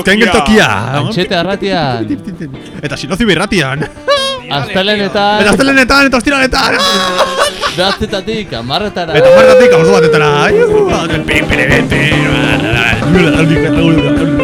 Azken geltokia. Antxete arratian. Eta sinozio birratian. Astelenetan. Eta astelenetan, eta ostiraletan. Behatzetatik, amarretara. Eta marratik ordu batetara. A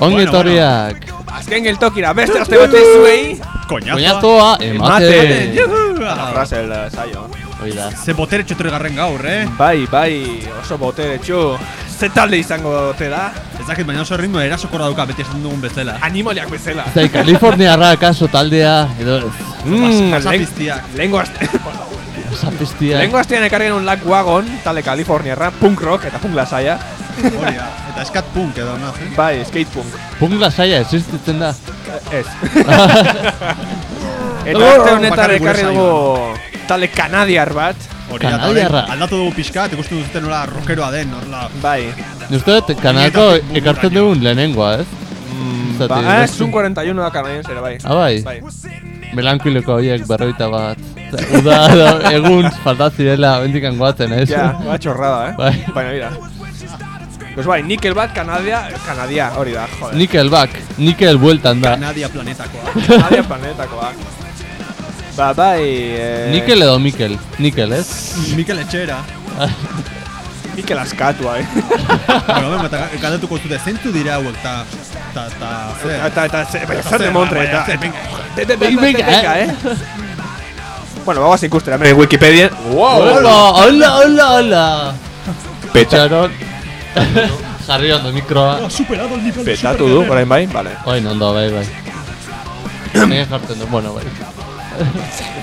Ongi etorriak. Azken geltokira, beste aste bat ez zuei. Koñazoa. Koñazoa, emate. Frase el saio. Hoi da. Ze botere txotori garren gaur, eh? Bai, bai, oso botere txu. Ze talde izango dote da? Ez dakit, baina oso ritmo erasokorra dauka, beti esan dugun bezala. Animaliak bezala. Zai, Kaliforniarra kaso taldea, edo Mm, Pasapiztiak. Lengo aste... zapestia. Lengo astean ekarri genuen Lack Wagon, talde Kaliforniarra, punk rock eta punk lasaia. Hori da. Eta skat punk edo, no? eh? Bai, skate punk. Punk lasaia existitzen da. Ez. eta aste honetan ekarri dugu talde kanadiar bat. Hori da, aldatu dugu pixka, eta ikusten duzuten nola rockeroa den, horrela. Bai. Uste dut, Kanadako ekartzen dugun lehenengoa, ez? Zati, Ba, eh, beste- Sun 41 da kanadiensera, bai. Ah, bai. Bai. Melankoliko horiek berroita bat. Uda, egun faltazirela, bendikan goatzen, ez? Ja, ba txorrada, eh? Bai. Baina mira. Pues bai, Nickelback, Kanadia, Kanadia, hori da, joder. Nickelback, Nickel bueltan da. Kanadia planetakoa. Kanadia planetakoa. Ba, bai, eh... Nickel edo Mikel? Nickel, ez? Mikel Etxera. Mikel askatua, eh? bueno, ben, eta galdetuko zute, zeintu dira hauek, ta... Ta, ta, zer? Eta, eta, baina zer demontre, eta... venga. Venga, eh. eh? Bueno, vamos a ikustera, hemen Wikipedia. Hola, hola, hola, hola. Peta, Txaron. Jarri ondo mikroa. superado el nivel petatu du, orain bai, vale. Oin ondo, bai, bai. Nire jartzen du, bueno, bai.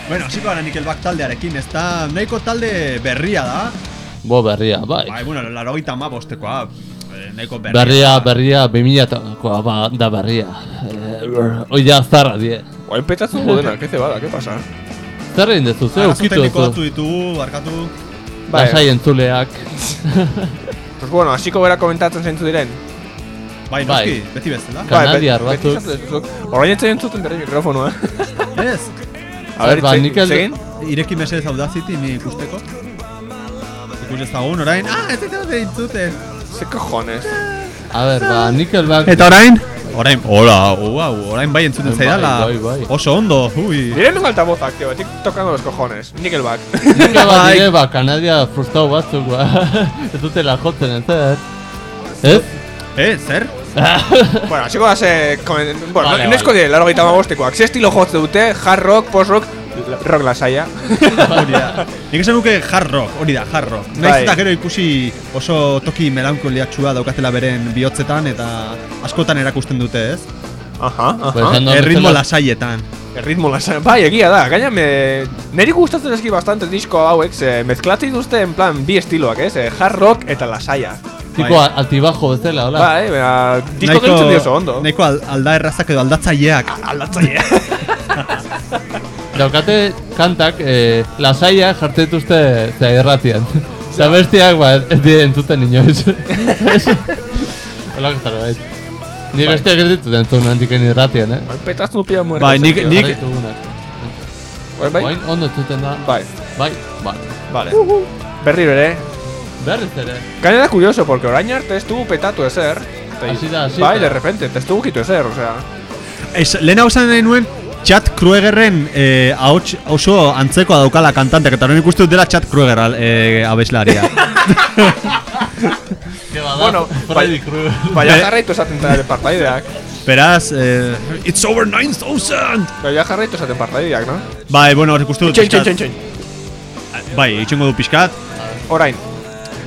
Bueno, hasiko gara Nickelback taldearekin, ez da nahiko talde berria da. Bo berria, bai. Bai, bueno, laro gita ma bostekoa. eh, Nahiko berria. Berria, berria, 2000 ba, da berria. Eh, Hoi da zarra, die. Oain petatu du dena, que cebada, ¿qué pasa? Zer egin dezu, ze Arazo ukitu tekniko batzu ditugu, barkatu. Bai. Lasai entzuleak. Pues bueno, hasiko gara komentatzen zeintzu diren. Bai, Bai. noski, beti bezala. Bai, Kanadiar beti batzuk. dizuzuk. Orain entzen entzuten berri mikrofonua. Ez. A ver, Ba, Nickel- segin? Ireki mesedez Audacity ni ikusteko. Ikus ezagun orain. Ah, ez ez ez entzuten. Ze cojones. A ber, ba, Nickelback. Eta orain? Orain, hola, wow, orain bai entzuten Bai, zaidala. bai, bai. Oso ondo, ui. Diré un altavoz activo, estoy tocando los cojones. Nickelback. Nickelback ba, Kanadia frustau batzuk, ba. Ez dutela jotzen, ez ez? Ez? Eh, zer? bueno, hasiko da ze... Bueno, Vale, vale, nesko vale. dire, laro gaita mabostekoak. Ze estilo jotze dute, hard rock, post rock, rock lasaia. Hori da. Nik esan nuke hard rock, hori da, hard rock. Naiz Bai. eta gero ikusi oso toki melankoliatxua daukatela beren bihotzetan eta askotan erakusten dute, ez? Aha, aha. Erritmo lasaietan. Erritmo lasaia. Bai, egia da, gaina me... Neri gustatzen eski bastante disko hauek, ze mezklatzen dituzte en plan bi estiloak, ez? Eh, hard rock eta lasaia. Tipo Bai. altibajo bezala, hola. Bai, baina... Disko geltzen dio oso ondo. al, alda errazak edo aldatzaileak. Aldatzaia. Daukate kantak, eh, lasaia jartzen dituzte zea erratian. Eta bestiak, ba, ez dire entzuten inoiz. Hola, gaztara, bai. Ni besteak ez ditut entzun handiken irratian, eh? Bai, petaztu pia muerta. Bai, nik- nik-. Bai, bai, Oain ondo entzuten da. bai, Bai, bai. vale. Berriro ere. Berriz ere. Gainera curioso, porque orain arte ez dugu petatu ezer. Hasi da, hasi Bai, da. de repente, ez dugu gitu ezer, osea. Ez, lehena esan nahi nuen Chad Kruegerren eh, ahots oso antzekoa daukala kantantek eta horren ikustu dela Chad Krueger eh, abeslaria. Bueno, Freddy Krueger. Baina jarraitu esaten da partaideak. Beraz, eh, it's over 9000! Baina jarraitu esaten partaideak, no? Bai, bueno, hor ikustu dut pixkat. Bai, itxengo du pixkat. Orain.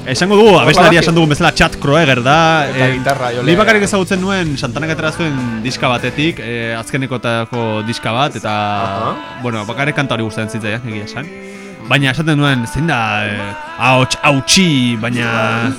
Esango dugu, abeslaria esan dugun bezala Chad Krueger da. Eta eh, gitarra jolea. Ni bakarrik ezagutzen nuen Santanak atera zuen diska batetik, eh, azkenekotako diska bat, eta, Aha. bueno, bakarrik kanta hori gustatzen zitzaiak, egia esan. Baina esaten nuen, zein da, eh, ahots, hautsi, baina...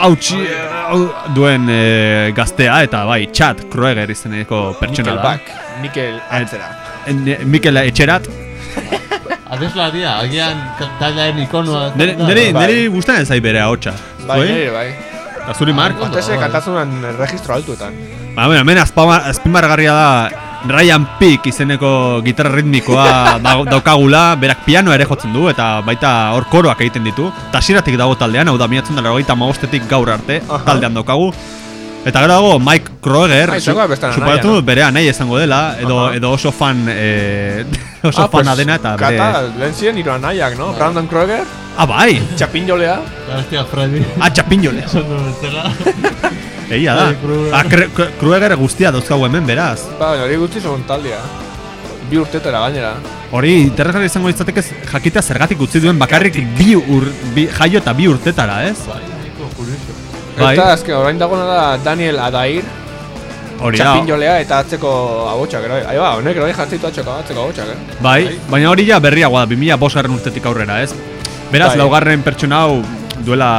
Hautsi, hau- duen eh, gaztea, eta bai, Chad Krueger izeneko pertsona da. Nickel antzera. En- Mikel Etxerat. Adeslaria, agian taldearen ikonoa. Neri, neri, Bai. neri gustatzen zai bere ahotsa. Bai, bai. Eta zuri, Mark? Bai. kantatzen registro altuetan. Ba, bueno, hemen azpama- azpimarragarria da Ryan Peak izeneko gitarra ritmikoa da- daukagula, berak pianoa ere jotzen du eta baita hor koroak egiten ditu. Tasiratik dago taldean, hau da miatzen dara gaur arte taldean daukagu. Eta gero dago Mike Kroeger, Ah, no? dut bere anai izango dela, edo, Aha. edo oso fan, eh, oso fana dena eta bere... Kata, lehen ziren hiro anaiak, no? Brandon Kroger, Ah, bai! txapin jolea. Eta bestia Freddy. Ah, txapinjole! Esan du bezala. Egia da. Bai, Krueger. Ah, Krueger guztia dauzkagu hemen, beraz. Ba, baina hori guzti zogun taldea. Bi urtetara gainera. Hori, interesgarri izango litzateke jakitea zergatik utzi duen bakarrik bi, ur, bi jaio eta bi urtetara, ez? Bai. Bai. Eta azken orain dagoena da Daniel Adair, Hori da. txapin jolea eta atzeko abotxak, ero. Ahi ba, honek ero jartzeitu atzeko, atzeko abotxak, eh? Bai, baina hori ja berriagoa da, 2000 bosgarren urtetik aurrera, ez? Beraz, Bai. laugarren pertsona hau duela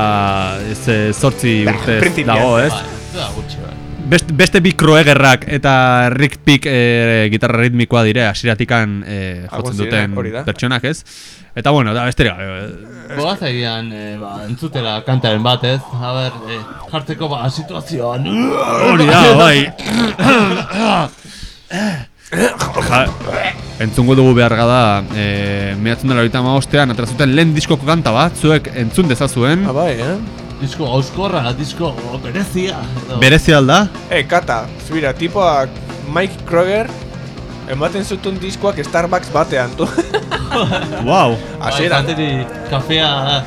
ez, eh, zortzi urte dago, ez? Bai, da gutxi, bai. Best, beste bi Kroegerrak eta Rick Pick e, gitarra ritmikoa dire, hasieratikan e, Algun jotzen duten pertsonak, ez? Eta bueno, da besterik gabe, Bogaz egian, eh, ba, entzutela kantaren bat, ez? A ber, eh, jartzeko ba, situazioan. Hori da, bai. ja, entzungo dugu behar da, e, mehatzen dela horita maostean, atrazuten lehen diskoko kanta bat, zuek entzun dezazuen, Ah, bai, eh? Disko auskorra, disko berezia. edo- berezi alda, Eh, kata, zubira, tipoak Mike Kroger ematen zutun diskoak Starbucks batean, tu. wow. Bai, Hasieran. jateri kafea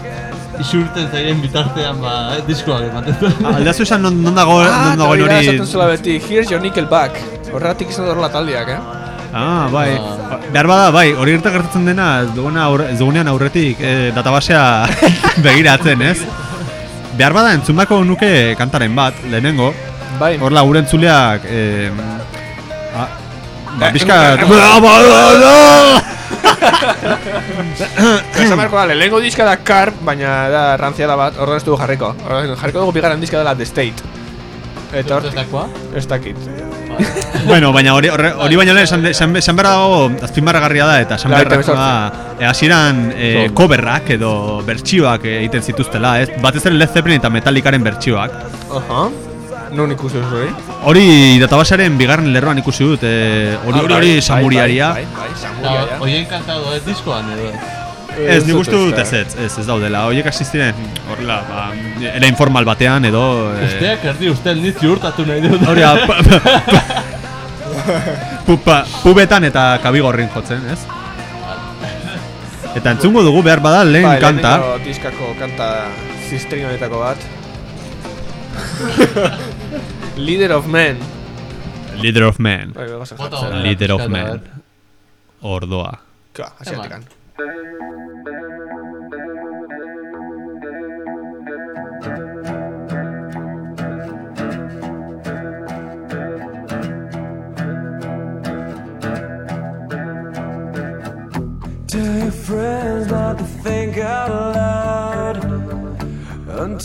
isurten zaien bitartean, ba, eh, diskoak ematen du. Aldeazu esan non, non dago, Ah, non dagoen hori da hori... esaten zuela beti, here's your Nickelback. Horregatik izan horrela taldeak, eh? Ah, bai. Ah. Behar bada, bai, hori gerta gertatzen dena, ez dugunean aurretik eh, databasea begiratzen, ez? Behar bada entzun nuke kantaren bat, lehenengo, Bai. Horla gure entzuleak eh, ah, ba, Eh, bizka... eh, Esan beharko da, lehenengo diska da Carp, baina da rantziada bat, horren ez dugu jarriko. Orduan, jarriko dugu bigarren diska dela The State. Eta hor, Zertakoa? ez dakit. bueno, baina hori hori hori baino lehen esan behar dago azpimarragarria da eta eta da eh, hasieran eh, Zon. coverrak edo bertsioak eh, egiten zituztela, ez? Batez ere Led Zeppelin eta Metallicaren bertsioak. Aha. Non ikusi duzu hori? Hori databasearen bigarren lerroan ikusi dut, eh, hori Ah, hori bai, hori bai, samuriaria. Bai. Oien kantado ez diskoan edo. Ez, nik uste dut ez, ez, ez, ez daudela. Horiek hasi ziren horrela, ba, era informal batean edo... eh, Usteak erdi ustel nit ziurtatu nahi dut. Hori da, pa- pa- pa- pu- pa- pubetan eta kabigorrin jotzen, ez? Eta entzungo dugu behar bada lehen Bai, kanta. lehenengo diskako kanta zistrin honetako bat. Leader of Men. Leader of Man. Bai, jartzera. horrela. Leader of ver. Ordoa. Ka, asiatikan.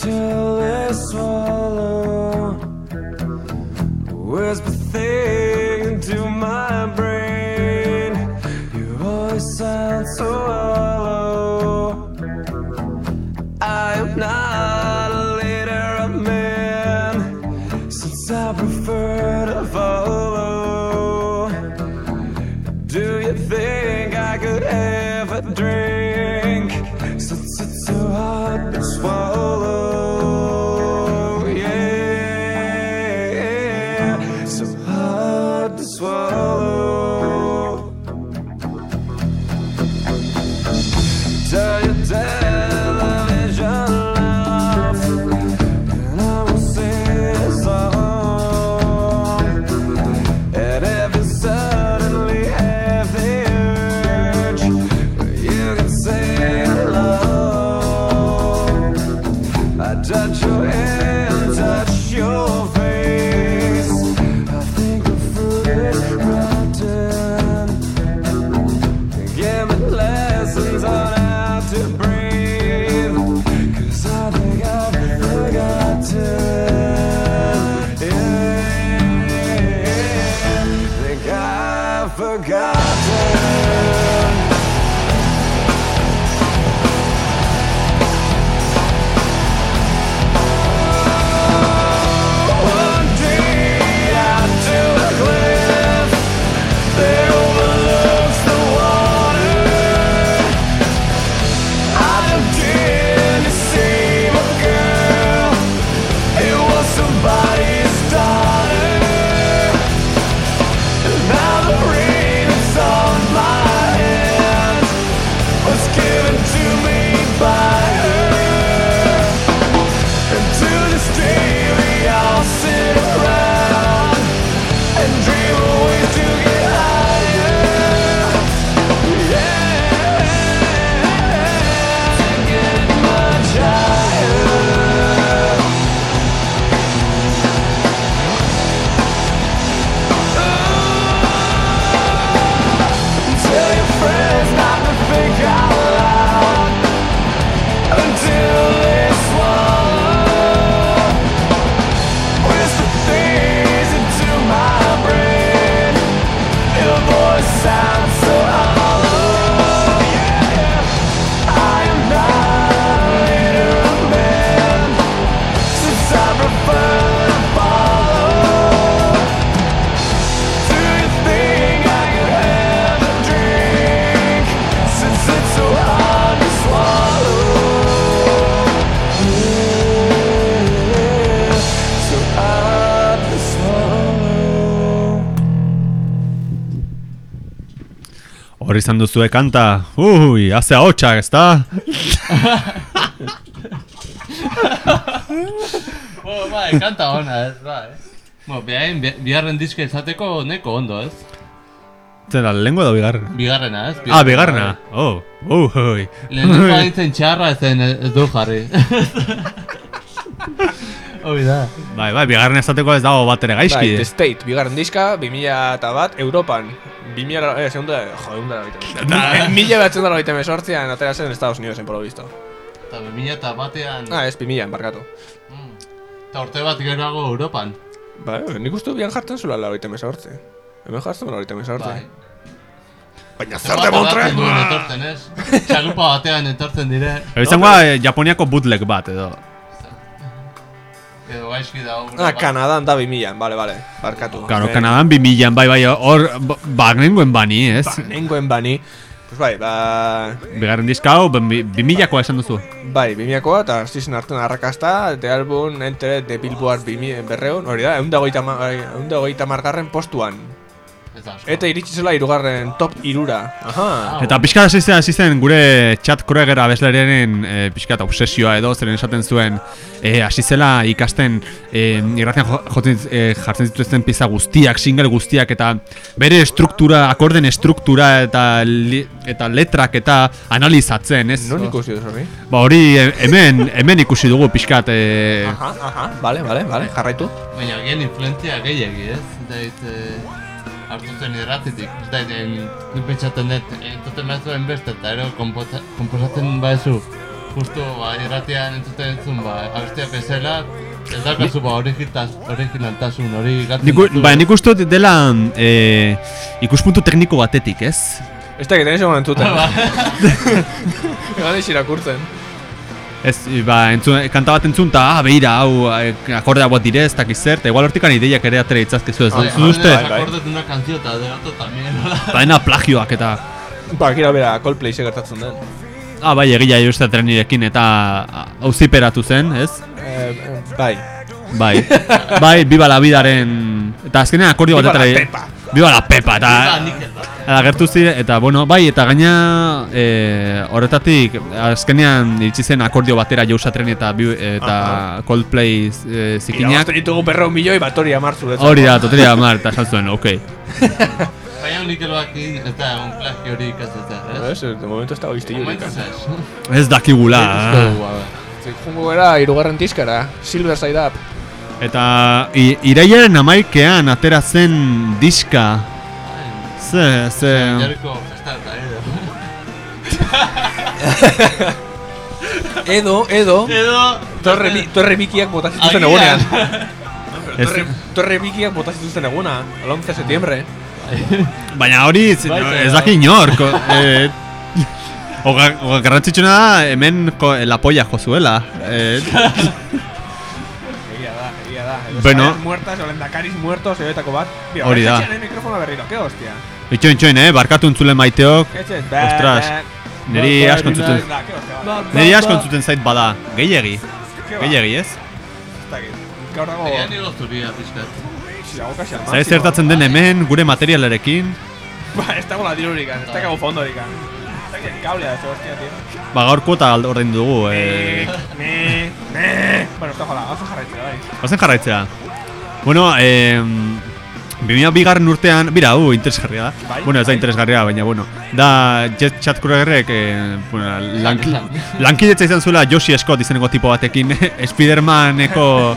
till this one. Hor izan duzue kanta, ui, haze ahotsak, ezta? Oh, bai, kanta ona, ez, bai. Bueno, behain, bi- bigarren diska izateko neko ondo, ez? Zera, lengua da bigarren. Bigarrena, ez? Ah, bigarrena. Oh, oh, oi. Lehenengo aditzen txarra ezen ez du jarri. Hoi da. Bai, bai, bigarren ezateko ez dago bat ere Bai, gaizki. The State, bigarren diska, 2000 eta bat, Europan. 2000, eh, segunda, jo, egun dara baita. Mila batzen dara baita mesortzian, atera zen Estados Unidesen, por lo visto. Eta 2000 eta batean... Ah, ez, 2000, barkatu. Mm. Eta urte bat geroago Europan. Bai, nik uste bian jartzen zula la baita mesortzi. Hemen jartzen la baita mesortzi. Bai. Baina Zer aldatzen duen etortzen, ez? Txalupa batean etortzen dire. Izangoa eh, Japoniako bootleg bat edo. Edo gaizki da Ah, Kanadan da 2000, bale, bale, barkatu. Claro, Eh, Kanadan 2000 bai, bai, hor, bagnengoen bani, ez? Ba, nengoen bani. Pues bai, ba... Bigarren diska hau, 2000koa esan duzu. Bai, 2000koa eta zen hartzen arrakasta, de album Enter de Billboard 2000 berreun, hori da, egun dagoita margarren postuan. Eta iritsi zela irugarren top irura. Aha. Eta pixka hasi zen gure Chad Kroeger abeslariaren e, pixka eta obsesioa edo, zeren esaten zuen e, hasi zela ikasten e, irratian jo, jotzen, e, jartzen zituzten pieza guztiak, single guztiak eta bere struktura, akorden struktura eta li, eta letrak eta analizatzen, ez? Non ikusi duz hori? Ba hori hemen, hemen ikusi dugu pixkat e, Aha, aha, bale, bale, bale, jarraitu. Baina gen influentzia gehiagi, ez? Dait, eh, hartu zen irratitik. Ez en, nik pentsatzen dut, entzuten behazuen beste, eta ero komposatzen baezu. Justo, ba, irratian entzuten entzun, ba, abestia bezala, ez daukazu, ba, originaltas, originaltasun, hori gatzen Nik, u- duzu. ba, nik uste dela e, ikuspuntu tekniko batetik, ez? Ez da, egiten egon entzuten. Ba, Egan eix irakurtzen. Ez, ba, entzun, kanta bat entzun, eta, ah, behira, hau, eh, akordea bat dire, ez dakiz zer, eta igual hortikan ideiak ere atera itzazkezu ez Ah, dut ah, uste, bai, bai. acordes de una canción, eta de otro también, hola. baina plagioak eta, Ba, kira bera Coldplay ze gertatzen den. Ah, bai, egia uste trenirekin eta auziperatu zen, ez? Eh, eh, bai. Bai, bai, biba la bidaren... Eta azkenean akordio Viva batetara... la Pepa. Biba la Pepa, eta... Ba, da. Eta gertu zire, eta bueno, bai, eta gaina e, horretatik azkenean iritsi zen akordio batera Jousa Tren eta, bi- eta Coldplay e, zikinak. Irabasten ditugu berreun milioi bat hori amartzu. Hori da, toteria mar, eta esan zuen, ok. Baina Nikeloak eta un plagio hori ikatzeta, ez? Ez, de momento ez dago izti jurik. Ez. Ez dakigula. Ikusko dugu, a ber. Jungo gara, irugarren diskara, Silver Side Up. Eta i, iraiaren amaikean atera zen diska. Ze, ze... Edo. Edo, edo, Edo... torre, bi- torre bikiak bota zituzten Agian. egunean. Torre, torre bikiak bota zituzten eguna, el 11 de septiembre. baina hori ez, daki inor. Eh, Oga, oga garrantzitsuna da hemen ko, la polla jozuela. Eh, Bueno. Muertas, o lendakaris muertos, edoetako bat. Bia, Hori da. etxean, eh, mikrofona berriro, ke hostia. itxoin, itxoin, eh? Barkatu entzule maiteok. Etxe, Ostras, niri asko entzuten. Niri asko entzuten zait bada. Gehiegi. Ke ba, Gehiegi, ez? Gaur dago, dago kasi al Zai máximo. zertatzen den hemen gure materialarekin. Ba, ez dago la dirurikan, ez dago fondorikan. Ez dakit kablea, ez hostia, tío. Ba gaur kuota ordaindu dugu. Eh, Me, me. Bueno, está jola, oso jarraitzea, bai. Bazen jarraitzea. Bueno, eh, 2000 bigarren urtean, bira, uh, interesgarria da. Bai, bueno, ez da bai. interesgarria, baina bueno. Da Jet Chat Krugerrek, eh, bueno, lank, lankidetza izan zuela Joshi Scott izeneko tipo batekin Spidermaneko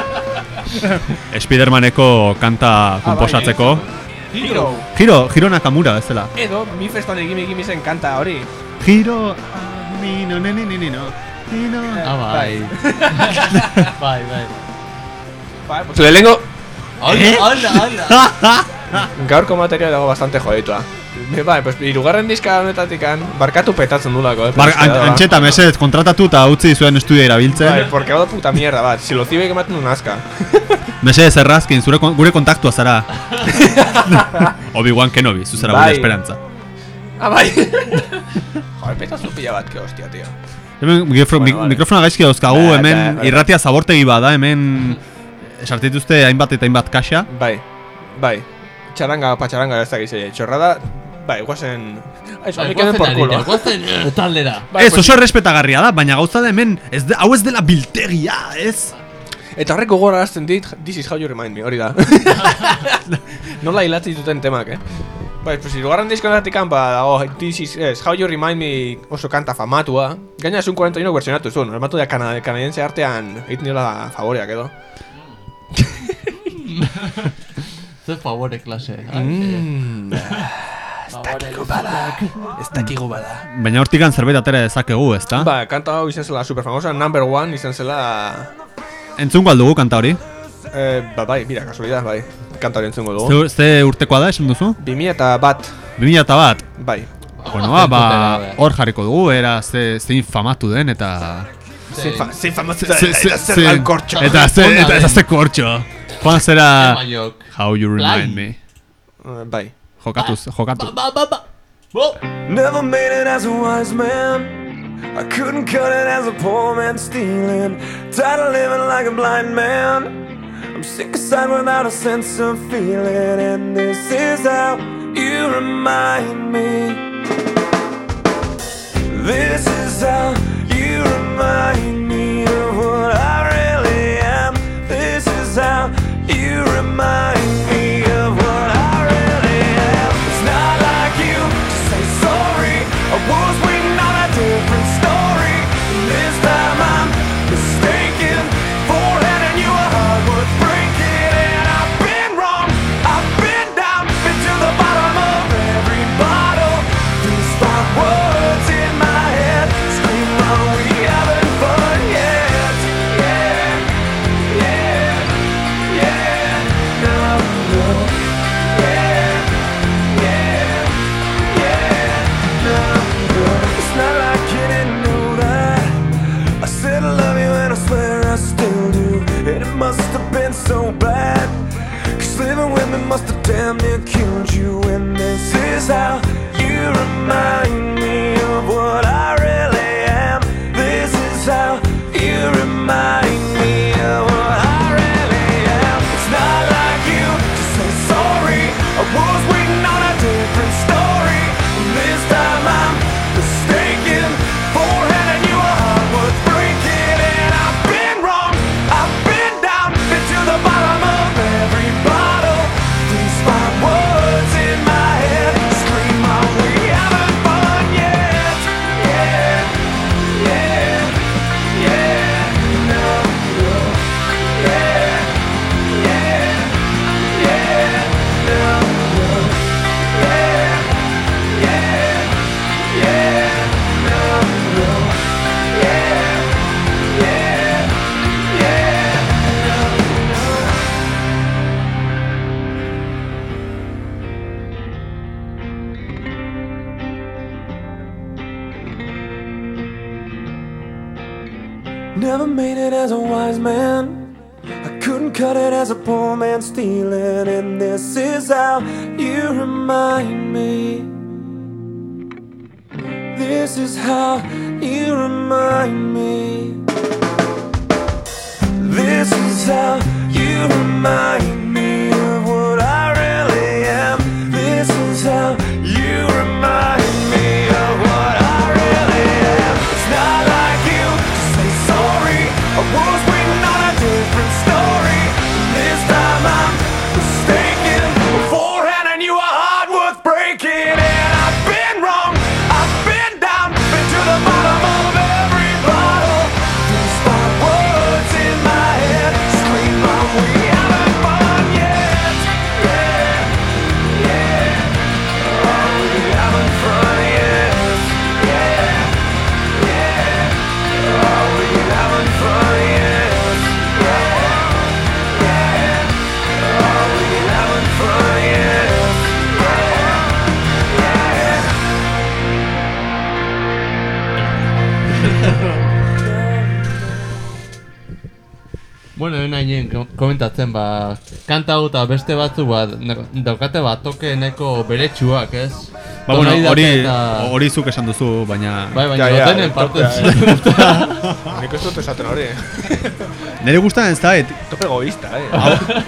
Spidermaneko kanta komposatzeko. Hero. Hiro, Hiro Nakamura bezala. Edo, mi festan egime egime zen kanta hori. Hiro, ni no, ni, ni, no. Hiro. Ah, bai. Bai, bai. Bai, pues lehenengo, Hola, hola, hola. gaurko materia dago bastante joditua. Me, bai, pues irugarren diska honetatikan, barkatu petatzen dulako, eh. Bar, pero es que an, da, ba. antxeta, mesedez, kontratatu eta utzi zuen estudia irabiltzen. Bai, porque hau da puta mierda bat, si lo zibe ematen un aska. Mesedez errazkin, zure, gure kontaktua zara. Obi-Wan Kenobi, zuzera Bai. gure esperantza. Ah, bai. Joder, petazu pila bat, que hostia, tío. Hemen Bueno, mik- vale. mikrofona gaizki dauzkagu, Bai, hemen bai, bai. irratia zabortegi bada, hemen sartituzte hainbat eta hainbat kaxa. Bai, bai. Txaranga, patxaranga ez dakiz, eh, txorrada, bai, guazen... Queden por guazen culo. guazen eh, taldera. Bai, ez, oso errespetagarria da, baina gauza da hemen, ez de, hau ez dela biltegia, ez? Eta horrek gogorarazten dit, this is how you remind me, hori da. Nola hilatzi duten temak, eh? Bai, pues irugarren diskonetik ba, dago, this is, es, how you remind me oso kanta famatua. Gaina esun 41 versionatu zuen, armatu da kana, kanadiense artean egiten diola favoreak edo. Ze favore klase. Mm. Ez dakigu bada. Baina hortikan zerbait atera dezakegu, ezta? Ba, kanta hau izan zela super famosa, number one izan zela... Entzungo aldugu kanta hori. Eh, ba, bai, mira, kasualidad, bai. Kanta hori entzungo dugu. Ze, ze urtekoa da, esan duzu? 2000 eta bat, 2000 eta bat. bai. Bueno, ba, ba, hor jarriko dugu, era ze, zein famatu den, eta... Zein Ze- da, ze- eta zer ze- da. Eta ze, Ona eta, den. ze kortxo. Joan zera... Maiok. How you remind me. Eh, Bai. Jokatu, jokatu. Ba, ba, ba. Bo. Never made it as a wise man. I couldn't cut it as a poor man stealing. Tired of living like a blind man. I'm sick aside without a sense of feeling. And this is how you remind me. This is how you remind me Bueno, nahi komentatzen, ba, kanta hau eta beste batzu, ba, daukate bat toke neko beretsuak, ez? Ba, bueno, hori, hori zuk esan duzu, baina... Bai, baina Ja, ja, parte Nik ez dut esaten hori. Nire gustan ez da, et, Tope egoista, eh. hau,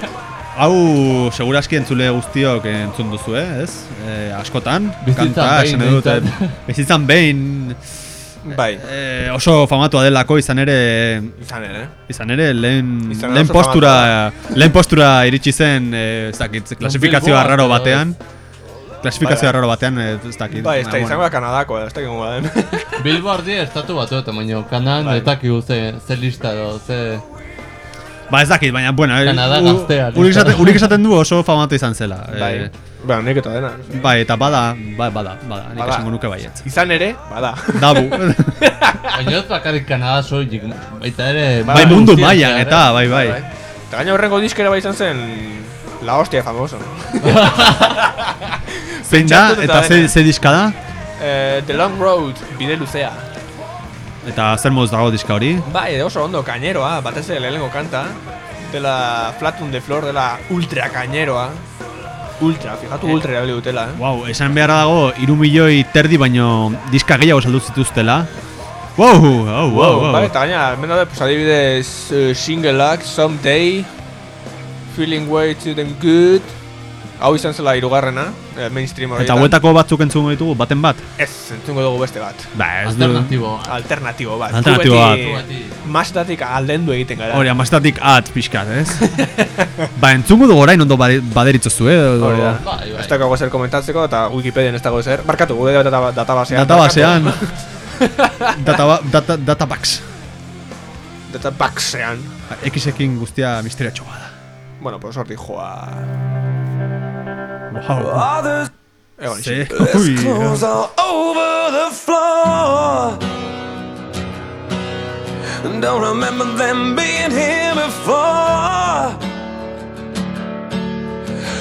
hau seguraski entzule guztiok entzun duzu, eh, ez? Eh, askotan, Bizitzan kanta, behin, esan dut, eh, bizitzan behin, Bai, eh, oso famatua delako izan ere, izan ere. izan ere, lehen, Izan lehen postura, lehen postura iritsi zen, eh, ez dakit, klasifikazio arraro batean, klasifikazio arraro batean, eh, ez dakit. Bai, ez da izango da Kanadako, ez da gongo den. Bilbo ardi estatu batu eta baino kanan Bai. eta kigu ze, ze lista edo, ze... Ba ez dakit, baina, bueno, eh, Kanada u- gaztea, urik esaten, urik esaten du oso famatu izan zela. Bai, Eh, bueno, nik eta dena. bai, eta bada, bai, bada, bada, nik Bada. esango nuke baietz. Izan ere, bada. Dabu. Baina ez bakarrik Kanada soilik, baita ere... bai, mundu mundu mailan zehar, eta, bai, bai. Eta gaina horrengo diskera bai izan zen La hostia famoso. Zein da, eta ze, ze diska da? Eh, The Long Road, bide luzea. Eta zer moduz dago diska hori? Bai, oso ondo, kaineroa, batez ere lehenengo kanta. Dela Flat on the Floor, dela ultra kaineroa. Ultra, fijatu ultra erabili dutela, eh? Wow, esan beharra dago, iru milioi terdi baino diska gehiago saldu zituztela. Wow, wow, wow, wow. Bai, eta gaina, hemen daude, pues, adibidez, uh, singleak, Someday, Feeling Way to Them Good, hau izan zela irugarrena, eh, mainstream horietan. Eta huetako batzuk entzungo ditugu, baten bat? Ez, entzungo dugu beste bat. Ba, ez du... Alternatibo. Alternatibo bat. Alternatibo bat. Masetatik aldendu egiten gara. Hori, amaztatik at pixkat, ez? ba, entzungo dugu orain ondo bade- baderitzozu, eh? Hori da. Bai, bai. Ez dago ezer komentatzeko eta Wikipedian ez dago ezer. Barkatu, gure data, databasean. Databasean... Databa, data, databax. Databasean. X-ekin guztia misteriatxo bada. Bueno, pues hortik joa. Others Egon, Ze, There's ui, clothes all over the floor. Don't remember them being here before.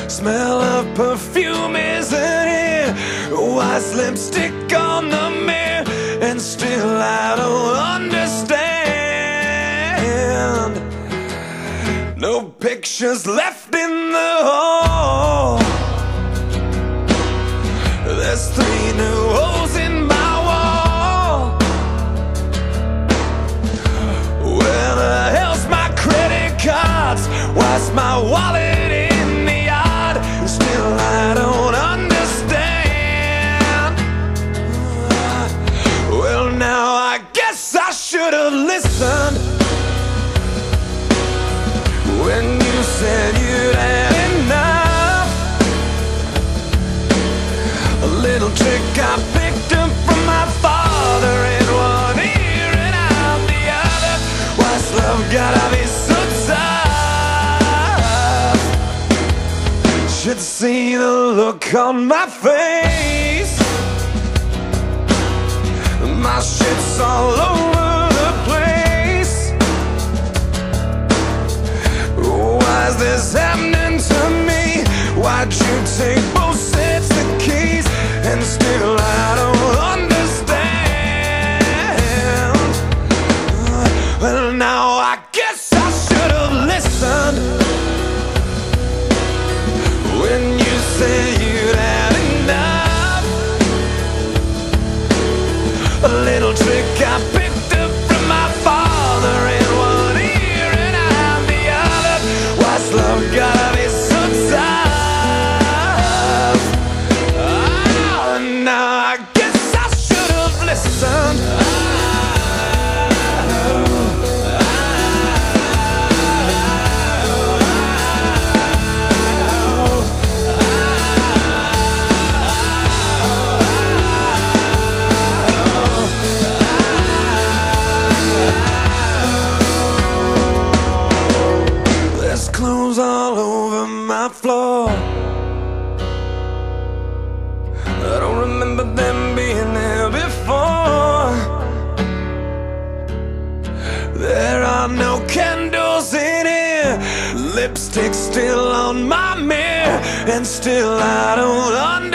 Smell of perfume isn't here. White lipstick on the mirror, and still I don't understand. No pictures left in the hall. There's three new holes in my wall. Where the hell's my credit cards? Why's my wallet see the look on my face. My shit's all over the place. Why is this happening to me? Why'd you take both sets of keys? And still I don't understand. Well, A on my mirror, and still I don't understand.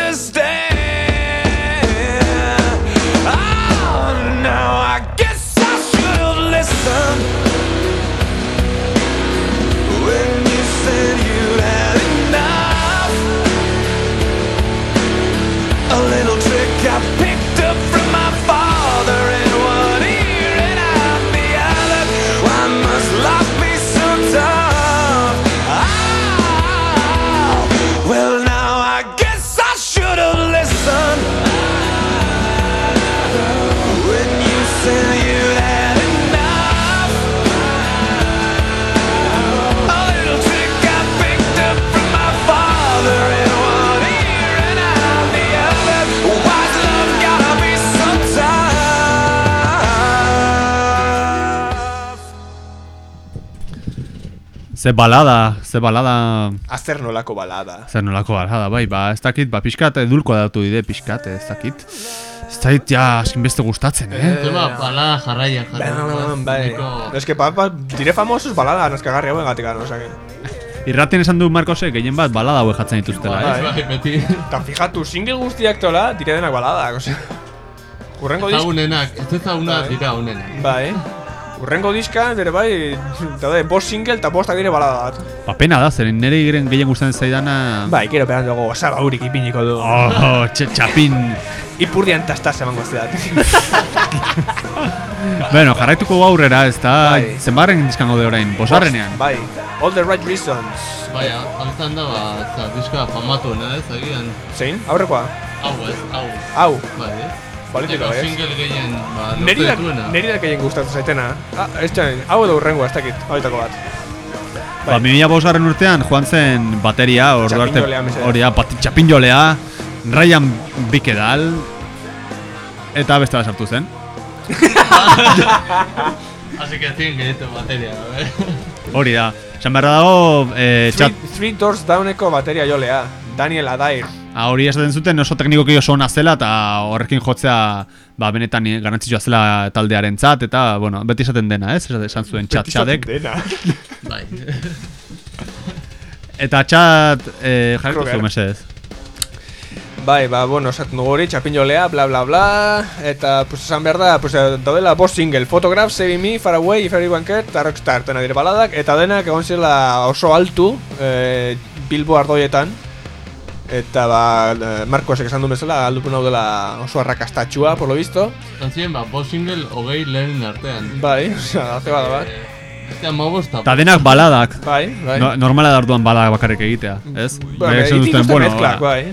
Ze balada, ze balada, Azer nolako balada. zer nolako balada, bai, ba, ez dakit, ba, pixkat, edulko datu ide, pixkat, ez dakit. Ez dakit, ja, askin beste gustatzen, eh? Tema, balada jarraia jarraia. Bai, es que pa, pa, dire famosos balada, nos cagarri hauen gatik gano, osake. Irratien esan du Marcosek, gehien bat, balada hauek jatzen dituztela, eh? Bai, bai, beti. Ta fijatu, single guztiak tola, dire denak baladak, osea. Urrengo diska, Ezagunenak, ez ezaguna Bai. dira honenak. bai. Urrengo diska, bere bai, daude, bost single eta bosta dire balada bat. Ba, pena da, zeren nire giren gehien gustatzen zaidana... Bai, gero pegan dugu, osaba hurik ipiniko du. Oh, tx txapin... Ipurdian tastaz emango zeat. bueno, jarraituko aurrera, ez da... Bai. Zenbarren dizkango de orain, bosgarrenean. Bai, all the right reasons. Bai, hau izan da, ba, diska famatu, ez, agian. Zein, aurrekoa? Hau ez, hau. Hau, Bai, ez? Politiko, ez? single gehien, ba, Neri lortu da, dituena. neri da gehien gustatzen zaitena. Ah, ez txan, hau edo urrengo, ez dakit, hauetako bat. Ba, 2000 bosgarren urtean joan zen bateria, ordu arte... Hori da, txapinjolea, Ryan Bikedal, eta beste bat sartu zen. Así que tienen que bateria, eh? Hori da. Esan behar dago, eh, Three, txat, three Doors Downeko bateria jolea, Daniel Adair. ah, hori esaten zuten oso teknikoki oso ona zela eta horrekin jotzea ba, benetan garantzitsua zela taldearentzat eta bueno, beti esaten dena, ez? Esaten- Esan zuen txat txadek. Dena. Bai. Eta txat eh, jarriko Kroger. zu, mesedez. Bai, ba, bueno, esaten dugu hori, txapinjolea, bla, bla, bla, eta, pues, esan behar da, pues, eh, daudela bost single, Photograph, Saving Me, Far Away, If Everyone Cared, eta Rockstar, dena dire baladak, eta denak egon zela oso altu, eh, Bilbo ardoietan, eta, ba, eh, Marcosek esan du bezala, aldupun hau dela oso arrakastatxua, por lo visto, Zantzien, ba, bost single hogei lehen artean. bai, osea, hace bada bat, Eta amabosta. Eta denak baladak. bai, bai. No, normala da orduan baladak bakarrik egitea, ez? Bueno, Bai, duten, bueno, mezklak, ba, bai,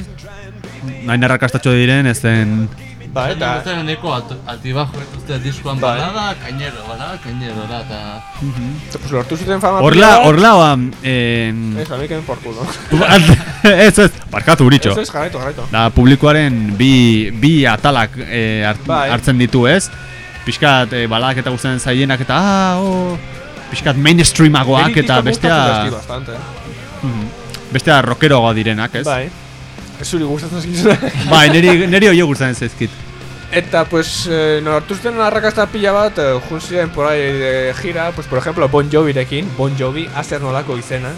nahi narrakastatxo diren, ez den... bai, Eta eta, guztien neko altibajo dituzte diskoan Bai. balada, kainero, balada, kainero, da, eta... eta, pues, lortu zuten fama bat. horla, ba, en... Ez, a mi que me por culo. ez, ez, barkatu uritxo. Ez, ez, jarraitu, jarraitu. Da, publikoaren bi, bi atalak eh, hart- Bai. hartzen ditu, ez? Piskat eh, baladak eta guztien zaienak eta, ah, oh, piskat mainstreamagoak eta bestea, zaizkit bastante. Mhm. bestea rockeroagoa direnak, ez? Bai. Zuri gustatzen zaizkizuna. Bai, neri, neri oio gustatzen zaizkit. Eta, pues, eh, nortu zuten arrakasta pila bat, eh, jun ziren por ahí de gira, pues, por ejemplo, Bon Jovirekin, Bon Jovi, azer nolako izena.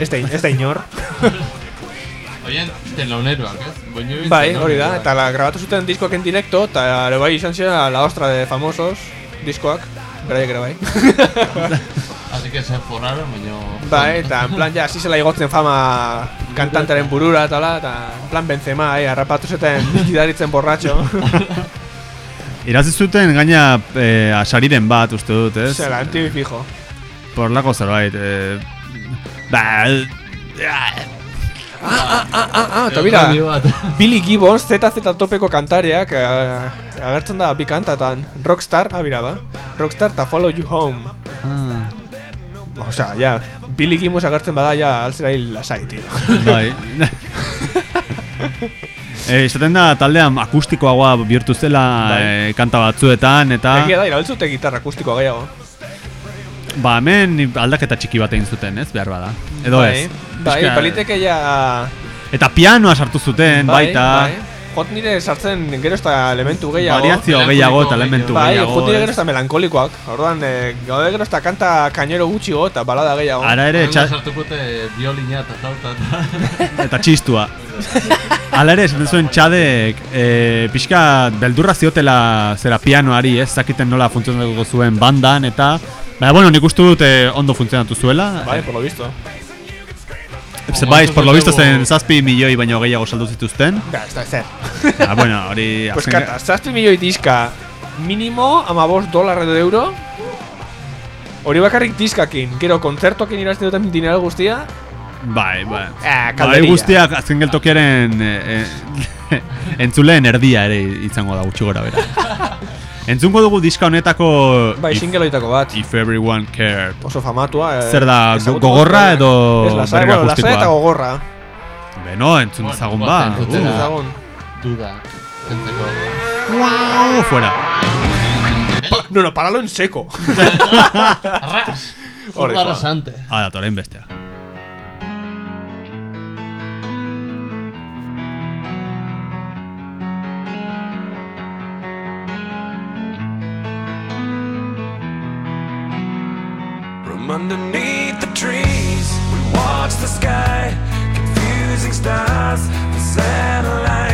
Ez da, ez da inor. Oien, telauneroak, ez? Bon Jovi bai, hori da, eta la, grabatu zuten diskoak en directo, eta ere bai izan ziren la ostra de famosos diskoak, beraiek ere bai. Así que se forraron, baina... bai, eta en plan, ja, hasi zela igotzen fama kantantaren burura eta eta en plan Benzema, eh, harrapatu zuten gidaritzen borratxo. Irazi zuten gaina e, asariren bat uste dut, ez? Zera, MTV fijo. Por lako zerbait. E, ba... Ah, ah, eta mira, Eukabio bat. Billy Gibbons, ZZ topeko kantareak eh, agertzen da bi kantatan. Rockstar, ah, bira, ba. Rockstar eta Follow You Home. Ah, Osea, ja, Billy Gibbons agertzen bada, ja, altzera hil lasai, tio. bai. e, izaten da taldean akustikoagoa bihurtu zela Bai. e, kanta batzuetan eta Egia da, irabiltzute gitarra akustikoa gehiago. Ba hemen aldaketa txiki bat egin zuten, ez? Behar bada. Edo bai, ez. Bai, Pixka- baliteke ja... Eta pianoa sartu zuten, baita. Jot nire sartzen gero ez da elementu gehiago. Variazio gehiago eta elementu Bai, gehiago. jot nire gero ez da melankolikoak. Orduan, eh, gaude gero ez da kanta kainero gutxigo eta balada gehiago. Ara ere, Horrela txa, sartukute violina eta flauta eta... eta txistua. Hala ere, esaten zuen txadek, e, pixka beldurra ziotela zera pianoari, ez? Zakiten nola funtzionatuko zuen bandan, eta... Baina, bueno, nik uste dut eh, ondo funtzionatu zuela. Bai, por lo visto. Ze bai, por lo visto zen zazpi milioi baino gehiago saldu zituzten. Ba, ez da, zer. Ah, bueno, hori... Pues azken- kata, zazpi milioi diska, minimo amabost dolar edo euro. Hori bakarrik diskakin, gero kontzertuakin irazten duten dinero guztia. Bai, bai. Ah, Bai, guztiak azken geltokiaren e, e, entzuleen erdia ere izango da gutxi gora bera. Entzungo dugu diska honetako Bai, singeloitako bat. if everyone cared. Oso famatua. Eh, Zer da, gogorra edo Ez, lasai, bueno, lasai eta gogorra. Beno, entzun dezagun ba. Bueno, Entzun dezagun. Duda. Entzeko. Uh, fuera. No, no, paralo en seco. Arras! Hori, Urda joa. rasante. Ah, da, orain bestea. Underneath the trees, we watch the sky, confusing stars, the satellites.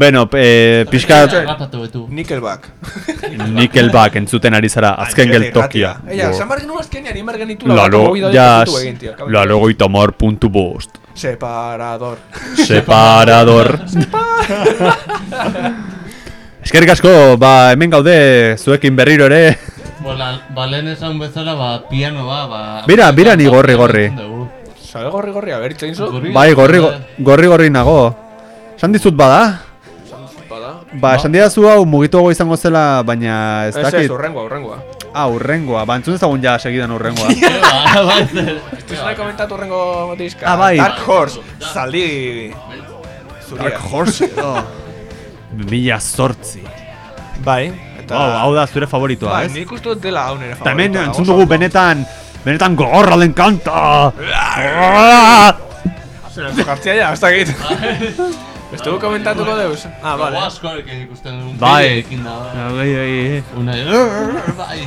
Beno, e, pixka. Nickelback. Nickelback entzuten ari zara, azken geltokia. Ella, esan behar genuen azkenean, egin behar genitu la Lalo, jaz. Kabe- lalo goita mar puntu bost. Separador. Separador. Eskerrik asko, ba, hemen gaude zuekin berriro ere. Bola, ba, lehen esan bezala, ba, pianoa, ba... Bira, bira ni gorri, gorri. Sabe gorri gorri, a ber, itzain zu? Bai, gorri, gorri gorri nago. Esan dizut bada? Ba, esan didazu hau mugituago izango zela, baina ez Ez ez, dakit. urrengoa, urrengoa. Ah, urrengoa, ba, entzun ezagun ja segidan urrengoa. Ba, bai, zer. Ez nahi komentatu urrengo diska. Ah, bai. Dark Horse, zaldi... Zuria. Dark Horse, oh. Mila sortzi. Bai, eta... Wow, hau da zure favoritua, Bai, ez? nik uste dut dela hau nire hemen favorita, entzun dugu benetan, benetan gogorra den kanta! Zena, jartzia ja, ez dakit. Ez dugu komentatuko deus? Ah, Gogo vale. askorekin ikusten duen Bai. da. Bai, bai, Una, bai.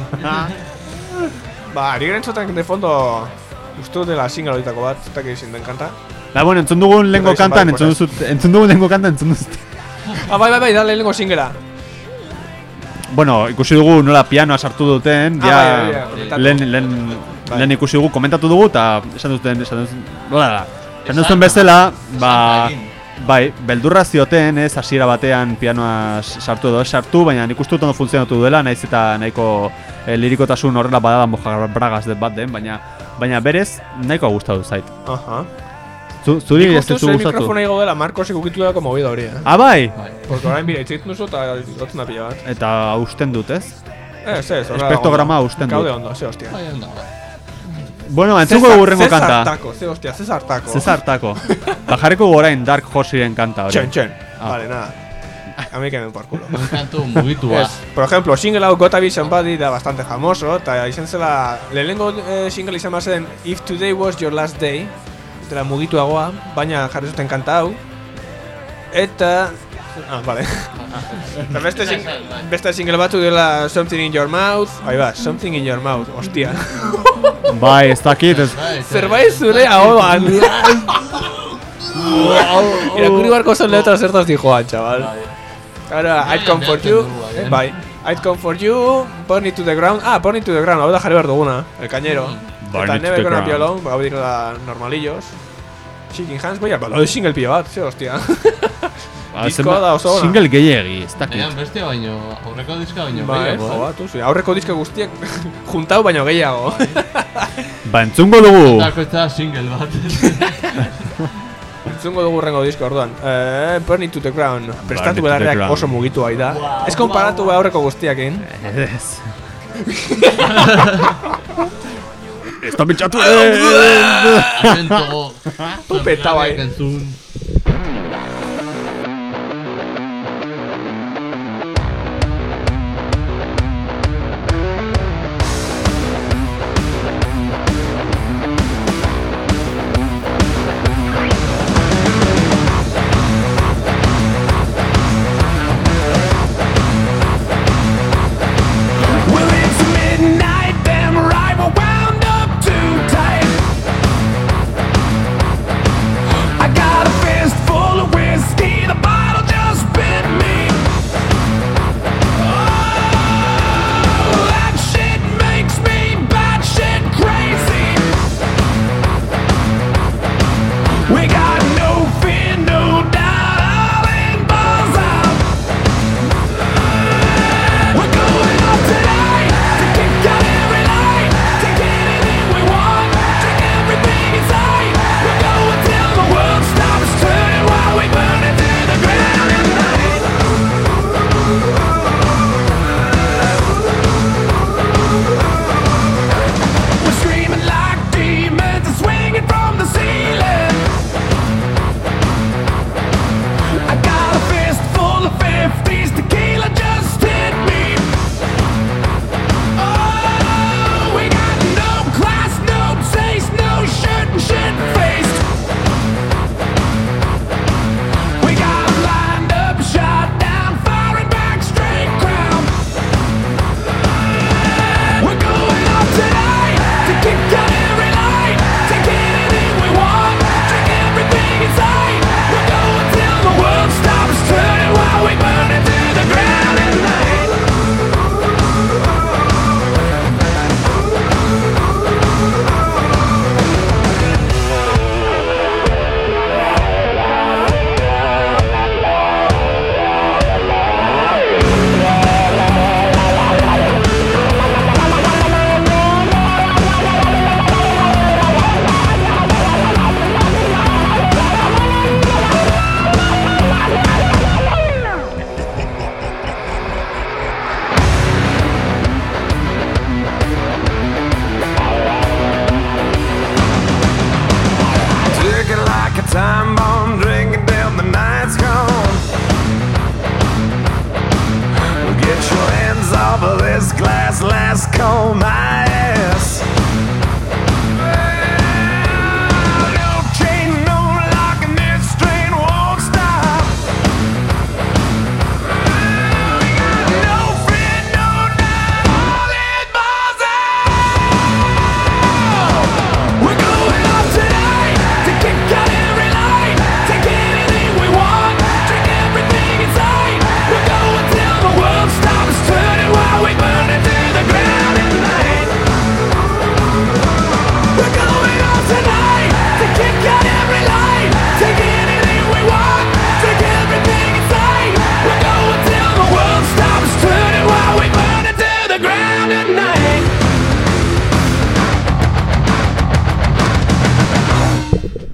Ba, ari garen zotan de fondo... Uste dut dela single horietako bat, ez dakit ezin den kanta. Ba, bueno, entzun dugun lengo Eta kantan, bai, entzun duzut, entzun dugun lengo kantan, entzun duzut. Ah, bai, bai, bai, da lehenengo singela. Bueno, ikusi dugu nola pianoa sartu duten, Ah, ja, bai, bai, bai, lehen, lehen, Bai. lehen ikusi dugu, komentatu dugu, eta esan duten, esan duten, nola da, esan duzuen bezala, ba. Bai, beldurra zioten, ez, hasiera batean pianoa sartu edo ez sartu, baina nik uste dut ondo funtzionatu duela, naiz eta nahiko e, lirikotasun horrela badala moja bragas de bat den, baina, baina berez, nahiko gustatu zait. Aha. Zu, zuri ez duzu zuen gustatu? mikrofona igo dela, Marcosek ukitu delako movida hori, eh? Ah, bai! Porque orain bira itzit nuzu eta gotzen da pila bat. Eta usten dut, ez? Ez, ez, horrela Espektrograma ondo. usten dut. Gaude ondo, ze hostia. Bai, ondo, bai. Bueno, entzuko dugu urrengo Ze kanta. zartako, ze hostia, ze zartako. Ze zartako. Ba, jarriko dugu orain Dark Horseiren kanta hori. Txen, txen. Ah. Vale, nada. A mí que me por culo. Un kantu mugitua. Por ejemplo, single hau Gotta Be Somebody da bastante famoso, eta izan zela, lehenengo eh, single izan bazen If Today Was Your Last Day, dela mugituagoa, baina jarri zuten kanta hau, eta... Ah, vale. Eta beste, sing beste single batu dela Something in Your Mouth, ahí va, Something in Your Mouth, hostia. Bai, ez dakit, ez... Bai, zer. Zerbait zure ahoan. Irakurri barko zen letra zertaz dijoan, chaval. Ahora, I'd come for you, bai. I'd come for you, burn it to the ground. Ah, burn it to the ground, hau da jarri behar duguna, el cañero. Burn Eta the con ground. violón, hau dira normalillos. Shaking hands, bai, balo de single pila bat, ze hostia. Ba, Diskoa zenba- da oso ona. Single gehiegi, ez dakit. Egan bestia baino, aurreko diska baino Bai, gehiago, jo, eh? batu, zi, aurreko disko guztiak juntau baino gehiago. Ba, entzungo dugu. Dakoitza single bat. Entzungo dugu rengo disko orduan. Eh, burn to the ground. It Prestatu ground. oso mugitu bai da. Ez konparatu wow. aurreko guztiakin. Ez. Ez da bitxatu. eh. Atento. Peta bai.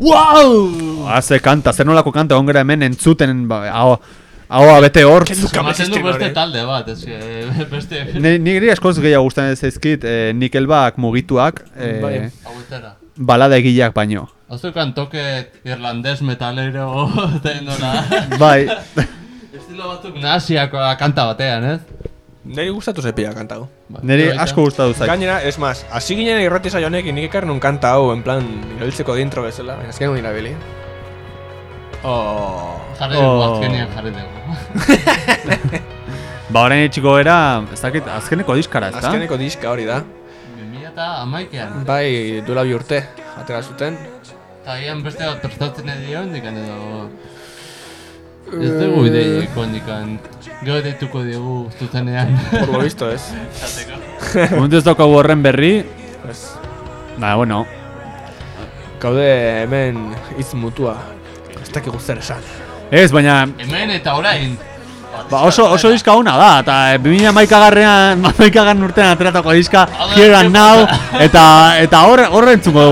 Wow! Haze kanta, zer nolako kanta ongera hemen entzuten, ba, hau, hau bete hor. Ematen du beste talde bat, ez que, beste... Ni- Niri askoz gehiago gustatzen zaizkit eh, Nickelback mugituak, eh, Bai. Hauetara. balada egileak baino. Azukan toke irlandés metalero tendola. Bai, Estilo batzuk nasiakoa kanta batean, ez? Neri gustatu zepia kanta hau. Ba, baita. asko gustatu zait. Gainera, es más, hasi ginen irrati saio honekin nik ekarri nun kanta hau, en plan, irabiltzeko dintro bezala, baina azken nuen irabili. Oh. Jarri Oh. dugu, azkenean jarri dugu. Ba, orain etxiko era, ez dakit, azkeneko diskara, ez da? Azkeneko diska hori da. 2000 eta amaikean. Bai, duela bi urte, atera zuten. Eta beste bat prestatzen edo edo... Ez dugu ideiek hondikan. Gero deituko digu zuzenean. Por lo visto, ez. Momentu ez daukagu horren berri, Ez. ba, bueno, Gaude hemen hitz mutua. Ez dakigu zer esan. ez, baina Hemen eta orain. Ba, oso, oso diska ona da, eta 2000 maikagarrean, maikagarren urtean ateratako diska Here and Now, eta eta hor hor entzuko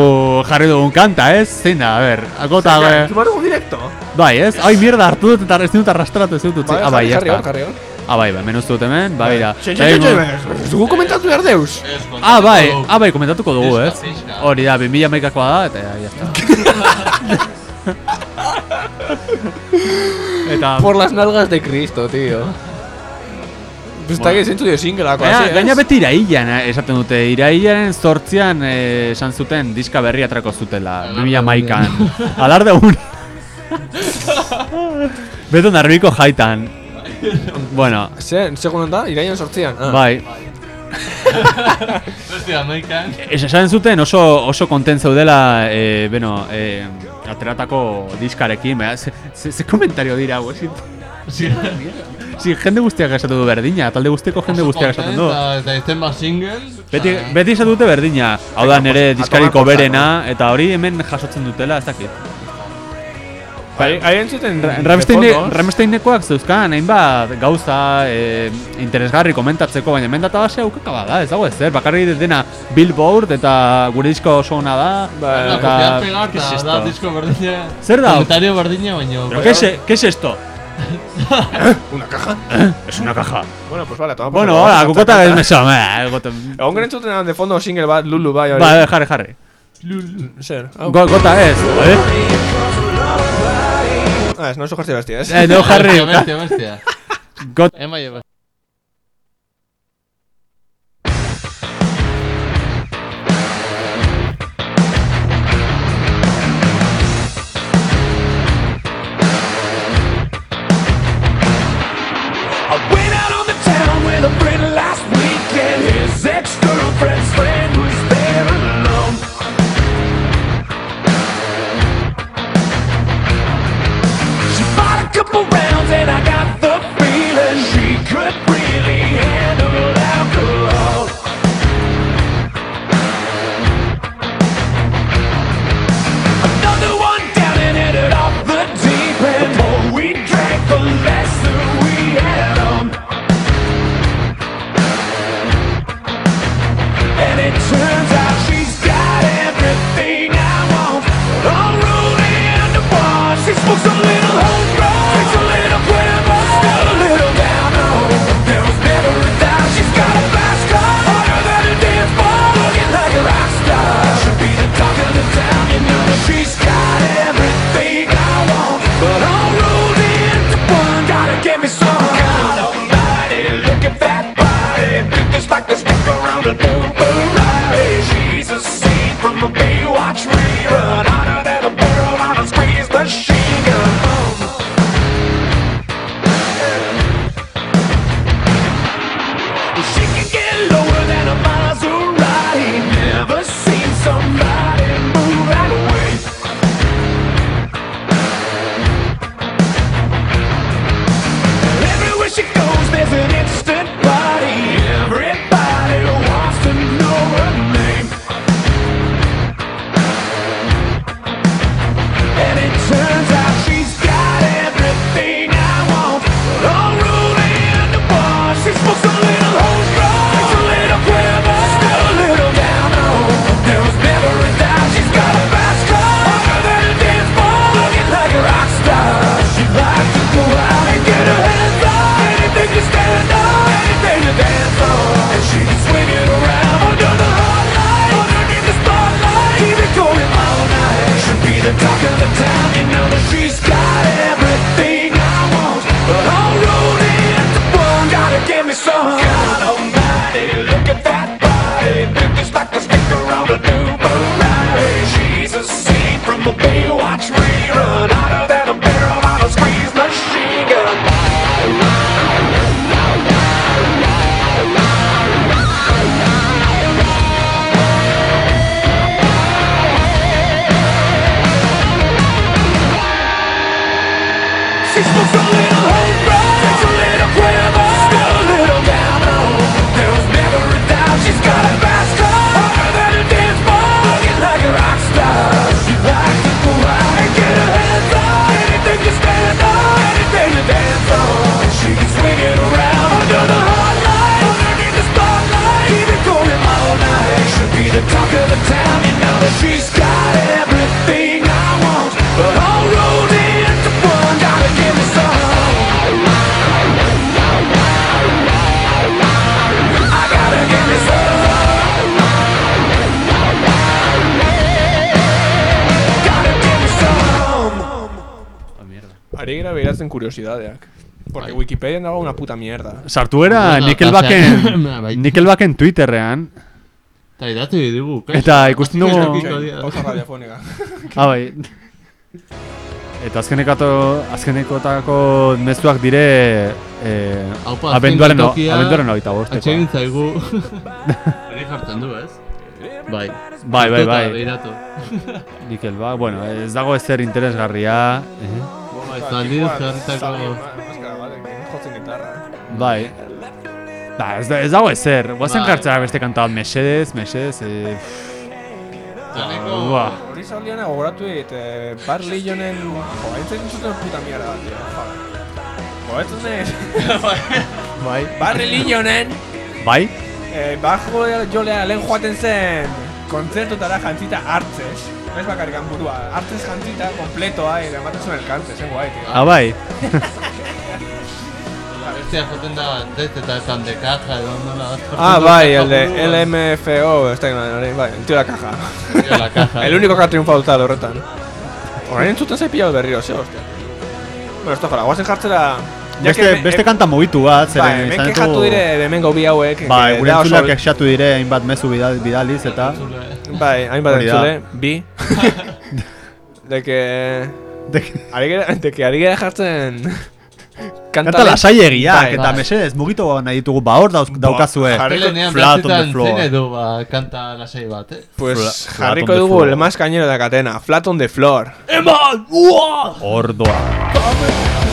jarri dugun kanta, ez? Zein da, a ber, akota, eh, Zumarugu directo. bai, ez? Ai, mierda, hartu dut eta ez dut arrastratu ez dut utzi. Ah, bai, jarri hor, jarri hor. Ah, bai, bai, menuz dut hemen, bai, da. Txe, txe, txe, txe, ez dugu komentatu behar deus. Ah, bai, ah, bai, komentatuko dugu, ez? Hori da, 2000 maikakoa da, eta ja, jazta. eta... Por las nalgas de Cristo, tío. Pues está que zentzu dio singleako, Gaina, hasi, gaina ez? beti irailan eh, esaten dute, irailaren zortzian eh, esan zuten diska berri atrako zutela, 2000 maikan. Alarde un. Beto narbiko jaitan. Bueno, Ze, segun da? Iraian sortzian? Ah. bai. Beste amaikan. Es, esan zuten oso, oso kontent zeudela, eh, bueno, eh, ateratako diskarekin, baina, ze, ze, ze komentario dira, hau, ezin? Si, jende guztiak esatu du berdina, talde guztieko jende guztiak esaten du. Eta, izten bat single. Beti, beti esatu dute berdina. Hau da nire diskariko berena, eta hori hemen jasotzen dutela, ez dakit. Bai, haien zuten... Ramsteine, de fondos. Ramsteinekoak zeuzkan, hainbat gauza e, interesgarri komentatzeko, baina hemen data basea ukaka bada, ez dago ezer, bakarrik dena Billboard eta gure disko oso ona da, Bai, Eta, pegar, ¿qué es da disko berdina. Zer da? Komentario berdina, baina... ¿Pero qué es, qué es esto? Una caja? Es una caja. Bueno, pues vale, toma Bueno, hola, ez meso, meh, goten... Egon garen zuten de fondo single bat, Lulu bai hori. Ba, jarri, jarri. Zer, hau. Go, gota ez, eh? Ah, ez, no oso jartzi bestia, ez? Eh, no jarri. Bestia, bestia. Got, Ema lleva. Behiratzen kuriosidadeak. Porque Bai. Wikipedia dago una puta mierda. Sartu era Nickelbacken, eta- bai. Nickelbacken Twitterrean, Eta idatu digu. kaixo. Eta ikusten dugu-. Pausa radiofonika. ah bai. Eta azkenekato, azkenekotako mezuak dire eh, Aupa, abenduaren, geltokia- abenduaren hogeita bosteko. Atsegin zaigu. Hori jartzen du, ez? Bai. Bai, bai, bai. Nickelback, bueno, ez dago ezer interesgarria. Eh? Bai, zaldi jarritako... Jotzen gitarra. Bai. Ba, ez, da, ez dago ezer. Guazen Bai. kartzera beste kanta bat, mesedez, mesedez, eh, Zaneko... Ua. Hori zaudiana gogoratu dit, eh, Bar Legionen... Jo, haintzen entzuten puta mierda bat. Goetzen dut. bai. Bar Legionen... Bai? Eh, bajo jolea lehen joaten zen kontzertutara jantzita hartzez. Ez bakarrik burua, hartzez jantzita, kompletoa, ere ematen zuen elkante, zen guai, tío. Ah, bai. Bestia joten da, ez eta esan de caja edo nola... Ah, bai, el de LMFO, está hori, bai, el tío de la caja. Tío, la caja. El único que ha triunfado tal horretan. Orain entzuten zai pillado berriro, ze, hostia. Bueno, esto jala, guazen jartzera... Beste, me- beste kanta mugitu bat, Bai, zeren hemen izan kexatu ditugu- dire hemengo bi hauek. Bai, que gure da entzuleak kexatu dire hainbat mezu bidal, bidaliz eta... Bai, hainbat da. entzule, bi. de que... De- Ari gara, jartzen... Kanta lasaiegiak, Bai, eta bai. mesedez mugitu nahi ditugu, ba hor dauz, daukazue. jarri- Telenean Flat on the behatzetan floor. zein edu ba, kanta lasai bat, eh? Pues Fla- jarriko dugu floor. el más cañero de la cadena, Flat on the Floor. Hor doa. Not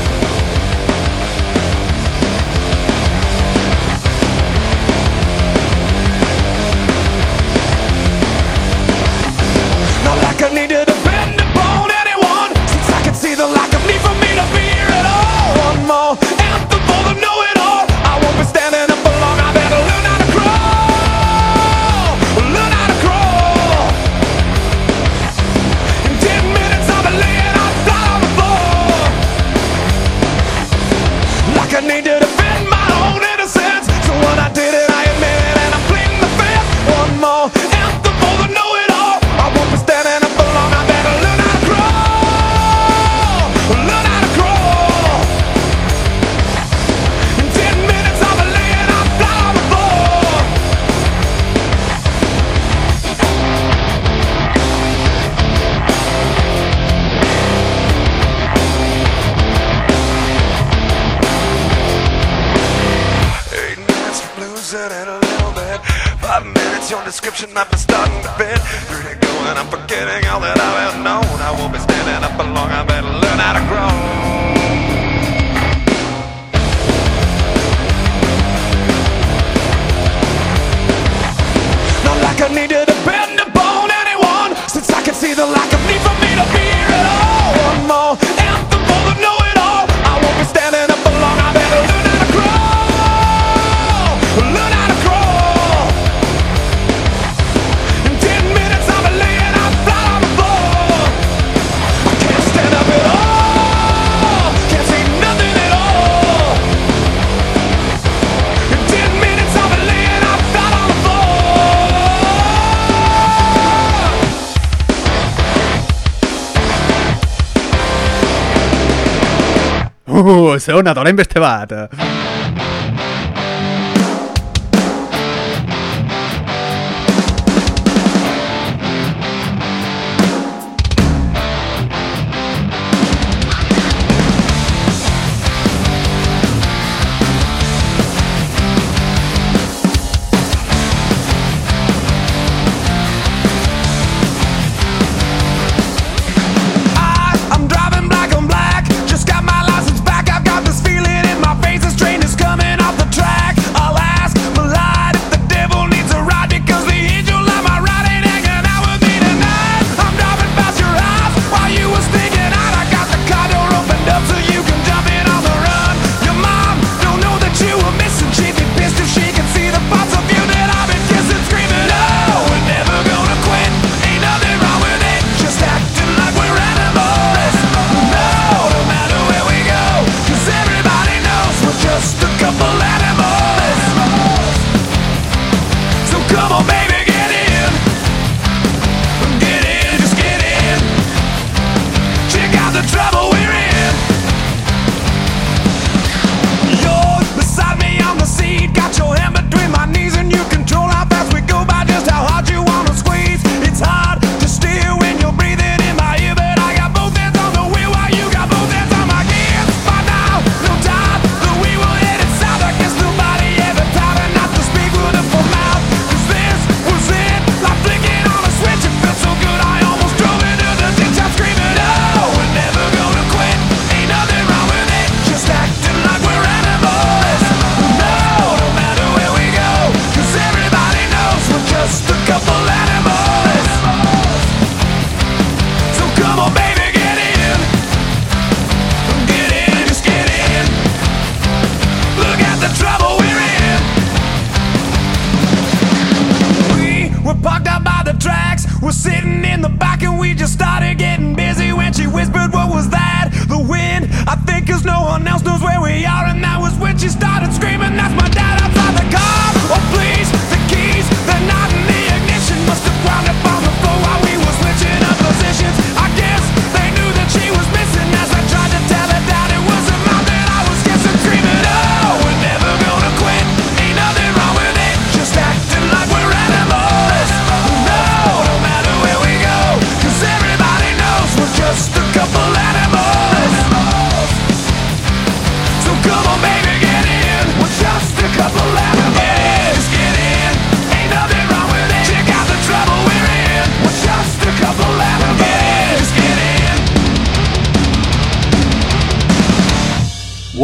Uh, zeona, eta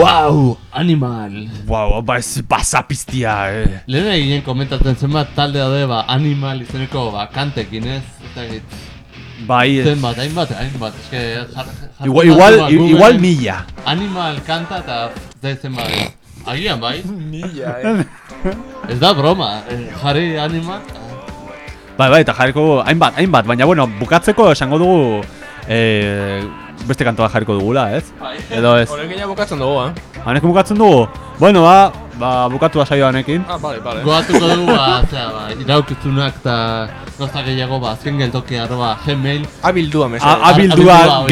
Wow, animal. Wow, ba ez basapiztia, eh. Lehen eginen komentatzen zenbat talde daude ba, animal izeneko ba, kantekin ez? Eta egit, Bai, zenbat, hainbat, hainbat, eske... jar- jar- igual, igual, Googleen, igual mila. Animal kanta eta zai zenbat. Agian bai, Mila, eh. ez da broma, eh, jarri animal. Bai, bai, eta jarriko hainbat, hainbat, baina bueno, bukatzeko esango dugu eh, beste kantoa jarriko dugula, ez? Edo ez. Horekin ja bukatzen dugu, eh? Hanekin bukatzen dugu? Bueno, ba, ba bukatu da saio hanekin. Ah, vale, vale. Goatuko dugu, ba, zera, ba, iraukizunak eta gauza gehiago, ba, azken geltoki arroba gmail, Abildua, mesa. Abildua abildua,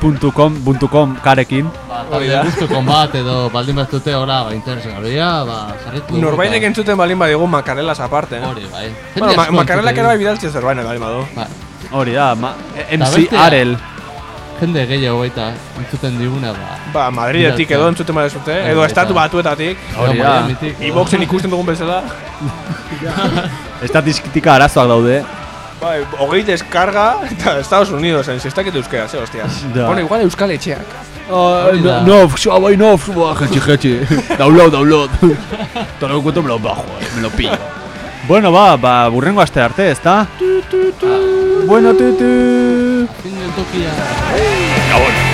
gmail.com karekin. ba, Hori talde da. guztuko bat edo baldin bat dute ora, ba, interesgarria, ba, jarretu dugu. Norbaitek eta- entzuten balin badigu makarelas aparte, eh? Hori, bai. Bueno, ma makarelak ere bai bidaltzen zerbait balin badu. Ba, Hori da, ma, Eta MC Arel. Jende gehiago baita entzuten diguna, ba. Ba, Madridetik edo entzuten badezute, Bai, edo baita. estatu batuetatik. Hori da. Iboxen ikusten dugun bezala. Estatistika arazoak daude. Bai, hogei deskarga eta Estados Unidos, en si ez dakit euskera, ze, hostia. Da. Bueno, igual euskal etxeak. No, no, bai, no, jetxi, jetxi. Download, download. Te lo encuentro, me lo bajo, eh, me lo pillo. Bueno, ba, ba, burrengo aste arte, ezta? Bueno, tu, tu. Fin geltokia. Gabon.